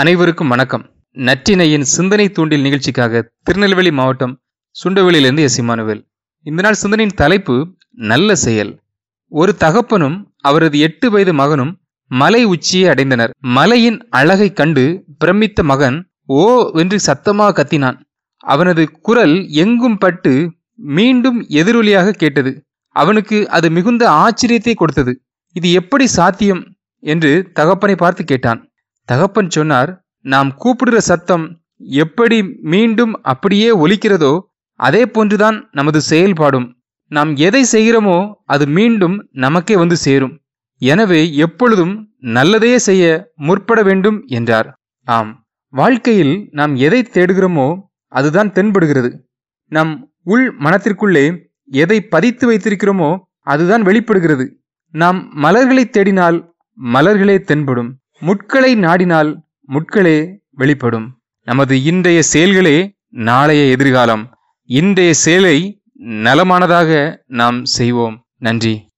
அனைவருக்கும் வணக்கம். நற்றினையின் சிந்தனை தூண்டில் நிகழ்ச்சிக்காக திருநெல்வேலி மாவட்டம் சுண்டவெளியிலிருந்து எஸ். இமானுவேல். இந்த நாள் சிந்தனையின் தலைப்பு நல்ல செயல். ஒரு தகப்பனும் அவரது எட்டு வயது மகனும் மலை உச்சியை அடைந்தனர். மலையின் அழகை கண்டு பிரமித்த மகன் ஓ என்று சத்தமாக கத்தினான். அவனது குரல் எங்கும் பட்டு மீண்டும் எதிரொலியாக கேட்டது. அவனுக்கு அது மிகுந்த ஆச்சரியத்தை கொடுத்தது. இது எப்படி சாத்தியம்? என்று தகப்பனை பார்த்து கேட்டான். தகப்பன் சொன்னார் நாம் கூப்பிடுற சத்தம் எப்படி மீண்டும் அப்படியே ஒலிக்கிறதோ அதே போன்றுதான் நமது செயல்பாடும். நாம் எதை செய்கிறோமோ அது மீண்டும் நமக்கே வந்து சேரும். எனவே எப்பொழுதும் நல்லதையே செய்ய முற்பட வேண்டும் என்றார். ஆம் வாழ்க்கையில் நாம் எதை தேடுகிறோமோ அதுதான் தென்படுகிறது. நம் உள் மனத்திற்குள்ளே எதை பதித்து வைத்திருக்கிறோமோ அதுதான் வெளிப்படுகிறது. நாம் மலர்களை தேடினால் மலர்களே தென்படும். முட்களை நாடினால் முட்களே வெளிப்படும். நமது இன்றைய செயல்களே நாளைய எதிர்காலம். இன்றைய செயலை நலமானதாக நாம் செய்வோம். நன்றி.